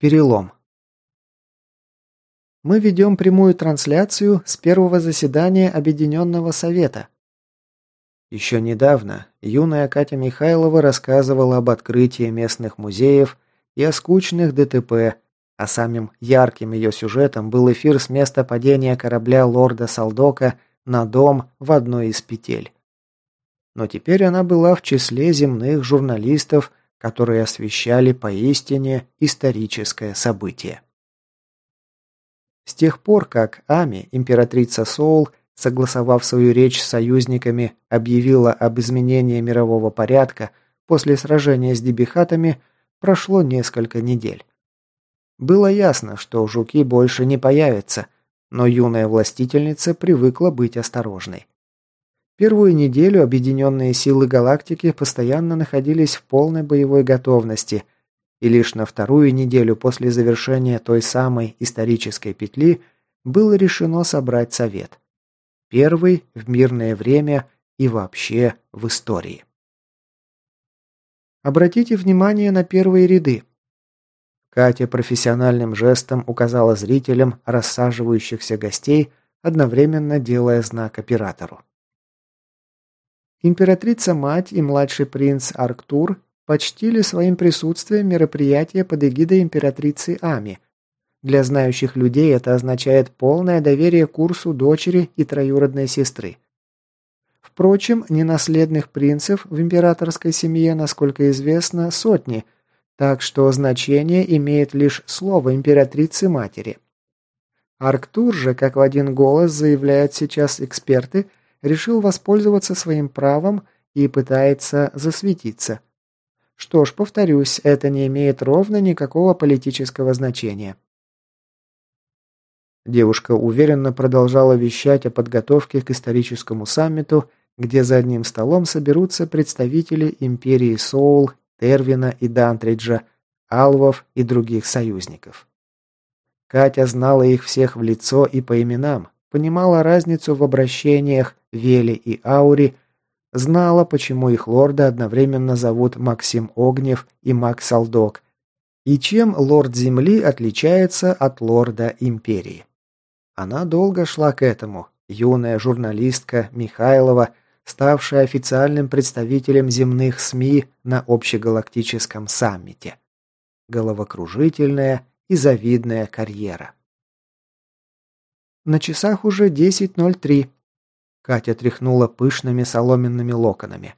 Перелом. Мы ведем прямую трансляцию с первого заседания Объединенного Совета. Еще недавно юная Катя Михайлова рассказывала об открытии местных музеев и о скучных ДТП, а самым ярким ее сюжетом был эфир с места падения корабля лорда Салдока на дом в одной из петель. Но теперь она была в числе земных журналистов, которые освещали поистине историческое событие. С тех пор, как Ами, императрица Соул, согласовав свою речь с союзниками, объявила об изменении мирового порядка после сражения с дебихатами, прошло несколько недель. Было ясно, что жуки больше не появятся, но юная властительница привыкла быть осторожной. Первую неделю объединенные силы галактики постоянно находились в полной боевой готовности – и лишь на вторую неделю после завершения той самой исторической петли было решено собрать совет. Первый в мирное время и вообще в истории. Обратите внимание на первые ряды. Катя профессиональным жестом указала зрителям рассаживающихся гостей, одновременно делая знак оператору. Императрица-мать и младший принц Арктур почтили своим присутствием мероприятие под эгидой императрицы Ами. Для знающих людей это означает полное доверие курсу дочери и троюродной сестры. Впрочем, ненаследных принцев в императорской семье, насколько известно, сотни, так что значение имеет лишь слово императрицы-матери. Арктур же, как в один голос заявляют сейчас эксперты, решил воспользоваться своим правом и пытается засветиться – что ж, повторюсь, это не имеет ровно никакого политического значения. Девушка уверенно продолжала вещать о подготовке к историческому саммиту, где за одним столом соберутся представители империи Соул, Тервина и Дантриджа, Алвов и других союзников. Катя знала их всех в лицо и по именам, понимала разницу в обращениях Вели и Аури, Знала, почему их лорда одновременно зовут Максим Огнев и Макс Алдок, и чем лорд Земли отличается от лорда Империи. Она долго шла к этому, юная журналистка Михайлова, ставшая официальным представителем земных СМИ на общегалактическом саммите. Головокружительная и завидная карьера. На часах уже 10.03. Катя тряхнула пышными соломенными локонами.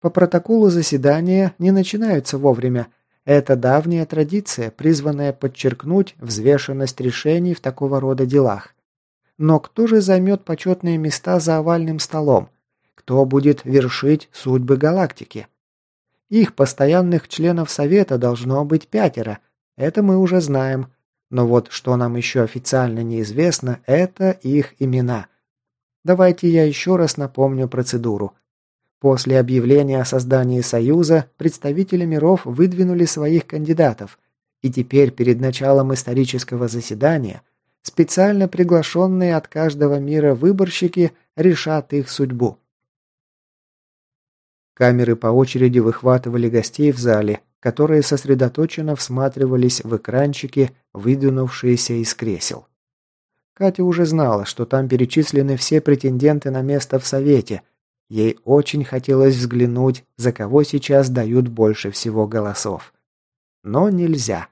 По протоколу заседания не начинаются вовремя. Это давняя традиция, призванная подчеркнуть взвешенность решений в такого рода делах. Но кто же займет почетные места за овальным столом? Кто будет вершить судьбы галактики? Их постоянных членов Совета должно быть пятеро. Это мы уже знаем. Но вот что нам еще официально неизвестно, это их имена. Давайте я еще раз напомню процедуру. После объявления о создании Союза представители миров выдвинули своих кандидатов, и теперь перед началом исторического заседания специально приглашенные от каждого мира выборщики решат их судьбу. Камеры по очереди выхватывали гостей в зале, которые сосредоточенно всматривались в экранчики, выдвинувшиеся из кресел. Катя уже знала, что там перечислены все претенденты на место в Совете. Ей очень хотелось взглянуть, за кого сейчас дают больше всего голосов. Но нельзя.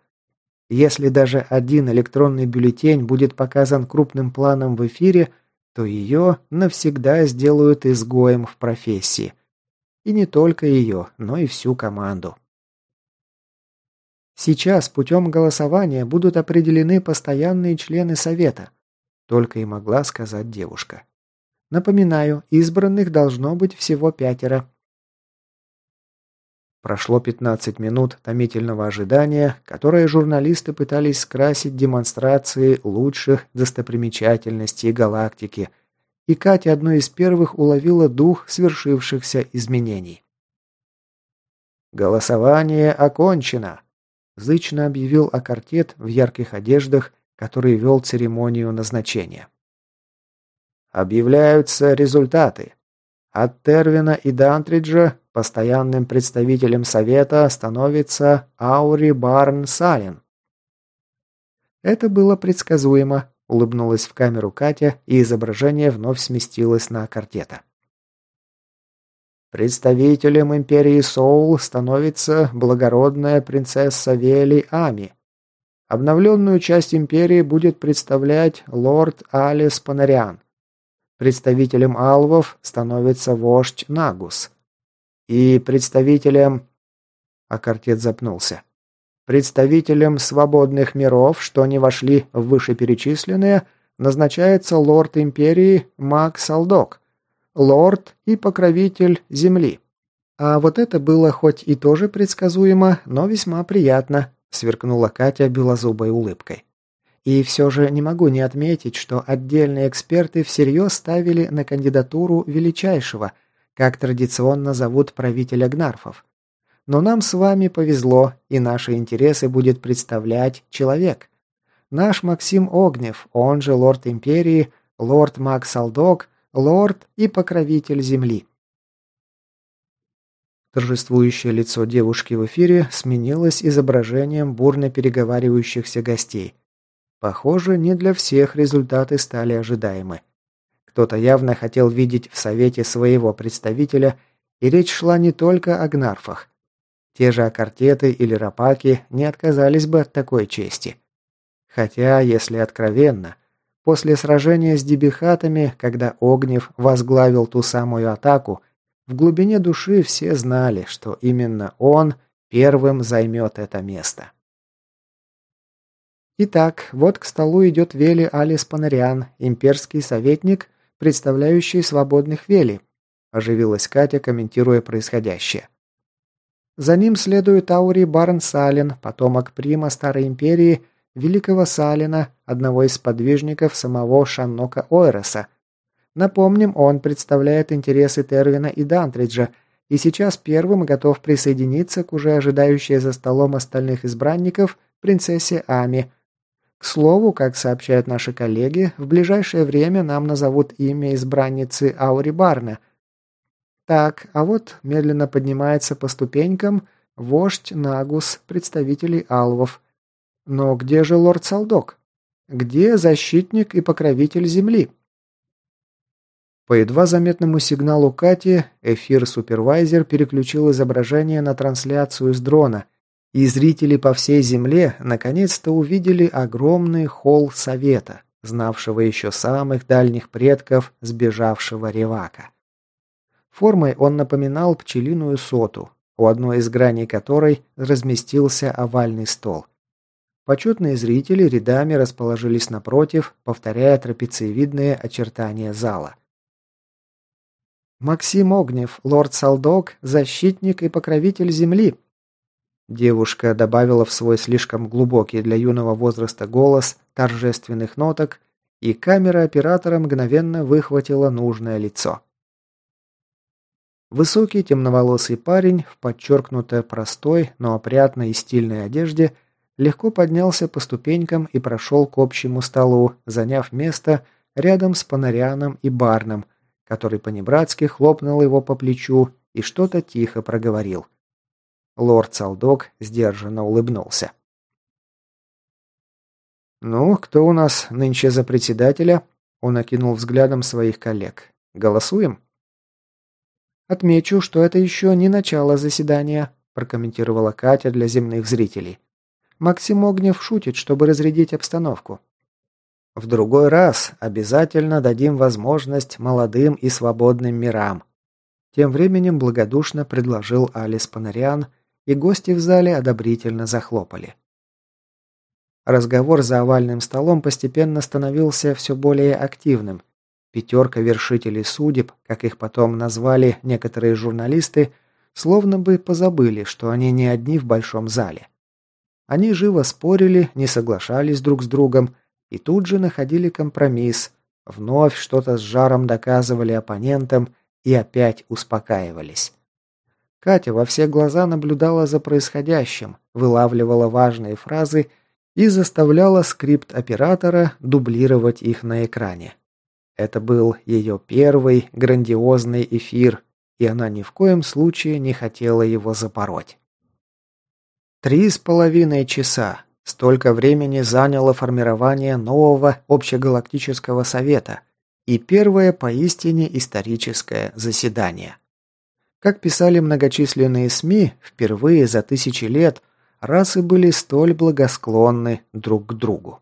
Если даже один электронный бюллетень будет показан крупным планом в эфире, то ее навсегда сделают изгоем в профессии. И не только ее, но и всю команду. Сейчас путем голосования будут определены постоянные члены Совета – только и могла сказать девушка. Напоминаю, избранных должно быть всего пятеро. Прошло 15 минут томительного ожидания, которое журналисты пытались скрасить демонстрацией лучших достопримечательностей галактики, и Катя одной из первых уловила дух свершившихся изменений. «Голосование окончено!» – зычно объявил Акартет в ярких одеждах который вел церемонию назначения. Объявляются результаты. От Тервина и Дантриджа постоянным представителем Совета становится Аури Барн Сален. Это было предсказуемо, улыбнулась в камеру Катя, и изображение вновь сместилось на картета. Представителем империи Соул становится благородная принцесса Вели Ами. Обновленную часть империи будет представлять лорд Алис Панариан. Представителем алвов становится вождь Нагус. И представителем... А картет запнулся. Представителем свободных миров, что не вошли в вышеперечисленные, назначается лорд империи Мак Салдок, лорд и покровитель земли. А вот это было хоть и тоже предсказуемо, но весьма приятно, сверкнула Катя белозубой улыбкой. И все же не могу не отметить, что отдельные эксперты всерьез ставили на кандидатуру величайшего, как традиционно зовут правителя Гнарфов. Но нам с вами повезло, и наши интересы будет представлять человек. Наш Максим Огнев, он же лорд Империи, лорд Макс Алдок, лорд и покровитель Земли. Торжествующее лицо девушки в эфире сменилось изображением бурно переговаривающихся гостей. Похоже, не для всех результаты стали ожидаемы. Кто-то явно хотел видеть в Совете своего представителя, и речь шла не только о гнарфах. Те же акартеты или рапаки не отказались бы от такой чести. Хотя, если откровенно, после сражения с дебихатами, когда Огнев возглавил ту самую атаку, в глубине души все знали, что именно он первым займет это место. Итак, вот к столу идет Вели Алис Панариан, имперский советник, представляющий свободных Вели, оживилась Катя, комментируя происходящее. За ним следует Аури Барн Салин, потомок прима Старой Империи, великого Салина, одного из подвижников самого Шаннока Ойроса – Напомним, он представляет интересы Тервина и Дантриджа, и сейчас первым готов присоединиться к уже ожидающей за столом остальных избранников принцессе Ами. К слову, как сообщают наши коллеги, в ближайшее время нам назовут имя избранницы Аури Барна. Так, а вот медленно поднимается по ступенькам вождь Нагус, представителей Алвов. Но где же лорд Салдок? Где защитник и покровитель земли? По едва заметному сигналу Кати, эфир-супервайзер переключил изображение на трансляцию с дрона, и зрители по всей Земле наконец-то увидели огромный холл Совета, знавшего еще самых дальних предков сбежавшего Ревака. Формой он напоминал пчелиную соту, у одной из граней которой разместился овальный стол. Почетные зрители рядами расположились напротив, повторяя трапециевидные очертания зала. Максим Огнев, лорд Салдок, защитник и покровитель земли. Девушка добавила в свой слишком глубокий для юного возраста голос торжественных ноток, и камера оператора мгновенно выхватила нужное лицо. Высокий темноволосый парень в подчеркнуто простой, но опрятной и стильной одежде легко поднялся по ступенькам и прошел к общему столу, заняв место рядом с Панарианом и Барном – который понебратски хлопнул его по плечу и что-то тихо проговорил. Лорд Салдок сдержанно улыбнулся. «Ну, кто у нас нынче за председателя?» Он окинул взглядом своих коллег. «Голосуем?» «Отмечу, что это еще не начало заседания», прокомментировала Катя для земных зрителей. «Максим Огнев шутит, чтобы разрядить обстановку. В другой раз обязательно дадим возможность молодым и свободным мирам. Тем временем благодушно предложил Алис Панариан, и гости в зале одобрительно захлопали. Разговор за овальным столом постепенно становился все более активным. Пятерка вершителей судеб, как их потом назвали некоторые журналисты, словно бы позабыли, что они не одни в большом зале. Они живо спорили, не соглашались друг с другом, и тут же находили компромисс, вновь что-то с жаром доказывали оппонентам и опять успокаивались. Катя во все глаза наблюдала за происходящим, вылавливала важные фразы и заставляла скрипт оператора дублировать их на экране. Это был ее первый грандиозный эфир, и она ни в коем случае не хотела его запороть. Три с половиной часа столько времени заняло формирование нового общегалактического совета и первое поистине историческое заседание. Как писали многочисленные СМИ, впервые за тысячи лет расы были столь благосклонны друг к другу.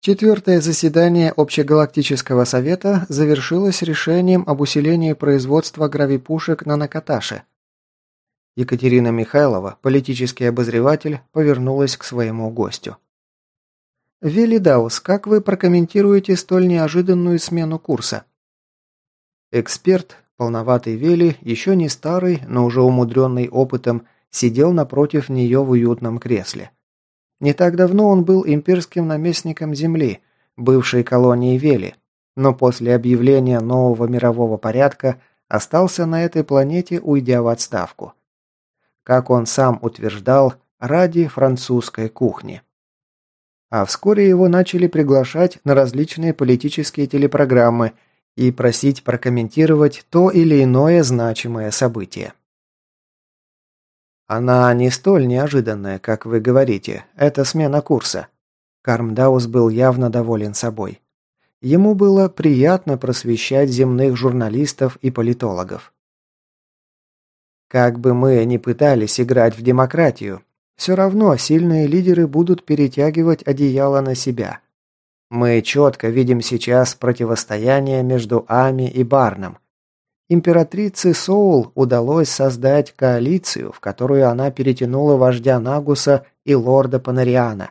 Четвертое заседание Общегалактического совета завершилось решением об усилении производства гравипушек на Накаташе. Екатерина Михайлова, политический обозреватель, повернулась к своему гостю. «Вилли Даус, как вы прокомментируете столь неожиданную смену курса?» Эксперт, полноватый Вели, еще не старый, но уже умудренный опытом, сидел напротив нее в уютном кресле. Не так давно он был имперским наместником Земли, бывшей колонии Вели, но после объявления нового мирового порядка остался на этой планете, уйдя в отставку. Как он сам утверждал, ради французской кухни. А вскоре его начали приглашать на различные политические телепрограммы и просить прокомментировать то или иное значимое событие. Она не столь неожиданная, как вы говорите. Это смена курса. Кармдаус был явно доволен собой. Ему было приятно просвещать земных журналистов и политологов. Как бы мы ни пытались играть в демократию, все равно сильные лидеры будут перетягивать одеяло на себя. Мы четко видим сейчас противостояние между Ами и Барном. Императрице Соул удалось создать коалицию, в которую она перетянула вождя Нагуса и лорда Панариана.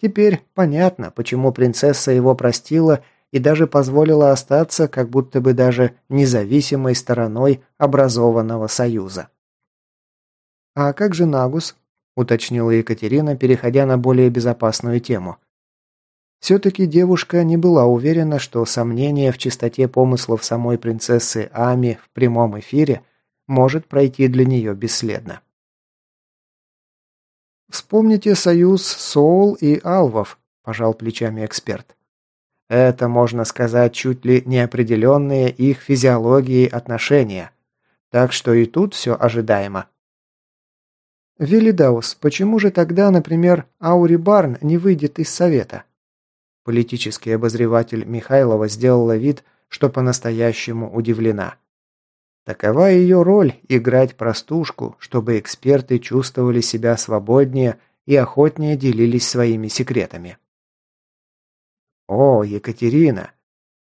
Теперь понятно, почему принцесса его простила и даже позволила остаться как будто бы даже независимой стороной образованного союза. «А как же Нагус?» – уточнила Екатерина, переходя на более безопасную тему. Все-таки девушка не была уверена, что сомнение в чистоте помыслов самой принцессы Ами в прямом эфире может пройти для нее бесследно. «Вспомните союз Соул и Алвов», – пожал плечами эксперт. «Это, можно сказать, чуть ли неопределенные их физиологией отношения. Так что и тут все ожидаемо». «Виллидаус, почему же тогда, например, Аури Барн не выйдет из Совета?» Политический обозреватель Михайлова сделала вид, что по-настоящему удивлена. Такова ее роль – играть простушку, чтобы эксперты чувствовали себя свободнее и охотнее делились своими секретами. «О, Екатерина!»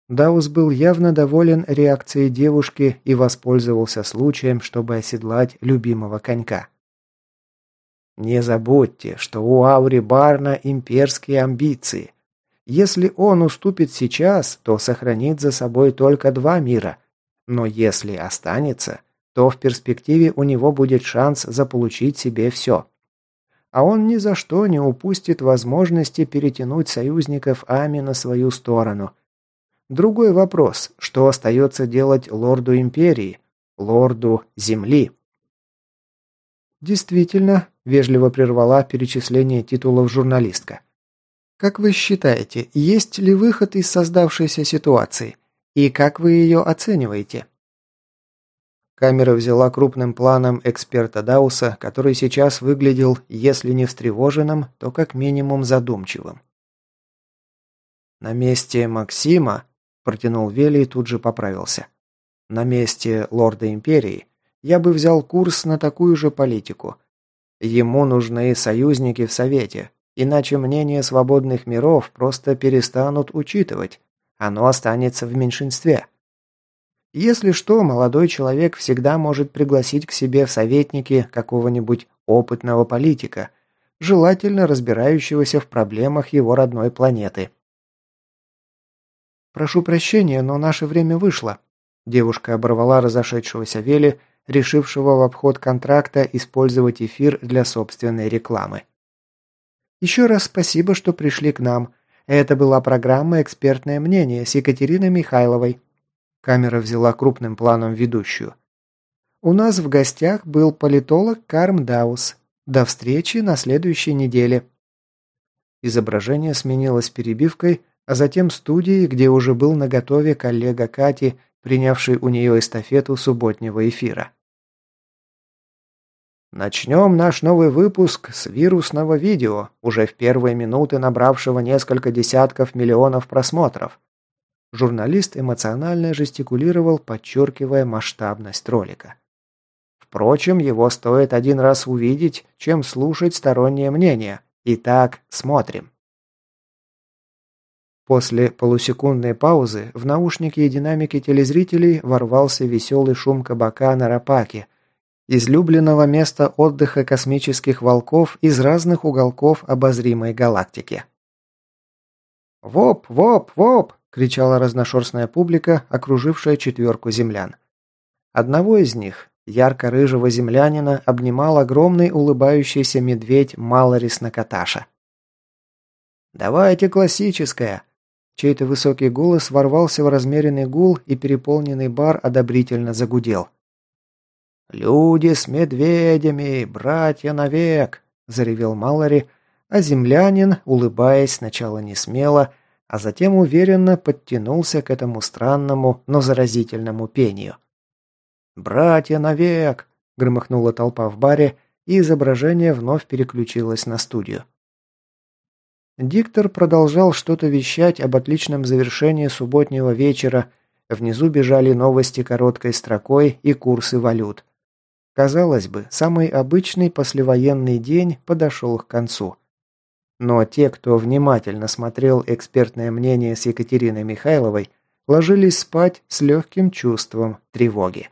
Даус был явно доволен реакцией девушки и воспользовался случаем, чтобы оседлать любимого конька. «Не забудьте, что у Аури Барна имперские амбиции. Если он уступит сейчас, то сохранит за собой только два мира. Но если останется, то в перспективе у него будет шанс заполучить себе все. А он ни за что не упустит возможности перетянуть союзников Ами на свою сторону. Другой вопрос, что остается делать лорду Империи, лорду Земли? Действительно, вежливо прервала перечисление титулов журналистка. Как вы считаете, есть ли выход из создавшейся ситуации? И как вы ее оцениваете? Камера взяла крупным планом эксперта Дауса, который сейчас выглядел, если не встревоженным, то как минимум задумчивым. «На месте Максима», – протянул Вели и тут же поправился. «На месте лорда Империи я бы взял курс на такую же политику. Ему нужны союзники в Совете, Иначе мнение свободных миров просто перестанут учитывать. Оно останется в меньшинстве. Если что, молодой человек всегда может пригласить к себе в советники какого-нибудь опытного политика, желательно разбирающегося в проблемах его родной планеты. «Прошу прощения, но наше время вышло», – девушка оборвала разошедшегося Вели, решившего в обход контракта использовать эфир для собственной рекламы. Еще раз спасибо, что пришли к нам. Это была программа «Экспертное мнение» с Екатериной Михайловой. Камера взяла крупным планом ведущую. У нас в гостях был политолог Карм Даус. До встречи на следующей неделе. Изображение сменилось перебивкой, а затем студией, где уже был наготове коллега Кати, принявший у нее эстафету субботнего эфира. Начнем наш новый выпуск с вирусного видео, уже в первые минуты набравшего несколько десятков миллионов просмотров. Журналист эмоционально жестикулировал, подчеркивая масштабность ролика. Впрочем, его стоит один раз увидеть, чем слушать стороннее мнение. Итак, смотрим. После полусекундной паузы в наушники и динамики телезрителей ворвался веселый шум кабака на Рапаке, излюбленного места отдыха космических волков из разных уголков обозримой галактики. «Воп, воп, воп!» – кричала разношерстная публика, окружившая четверку землян. Одного из них, ярко-рыжего землянина, обнимал огромный улыбающийся медведь Малорис Накаташа. «Давайте классическое!» Чей-то высокий голос ворвался в размеренный гул, и переполненный бар одобрительно загудел. «Люди с медведями, братья навек!» – заревел Малори, а землянин, улыбаясь сначала не смело, а затем уверенно подтянулся к этому странному, но заразительному пению. «Братья навек!» – громыхнула толпа в баре, и изображение вновь переключилось на студию. Диктор продолжал что-то вещать об отличном завершении субботнего вечера, внизу бежали новости короткой строкой и курсы валют. Казалось бы, самый обычный послевоенный день подошел к концу. Но те, кто внимательно смотрел экспертное мнение с Екатериной Михайловой, ложились спать с легким чувством тревоги.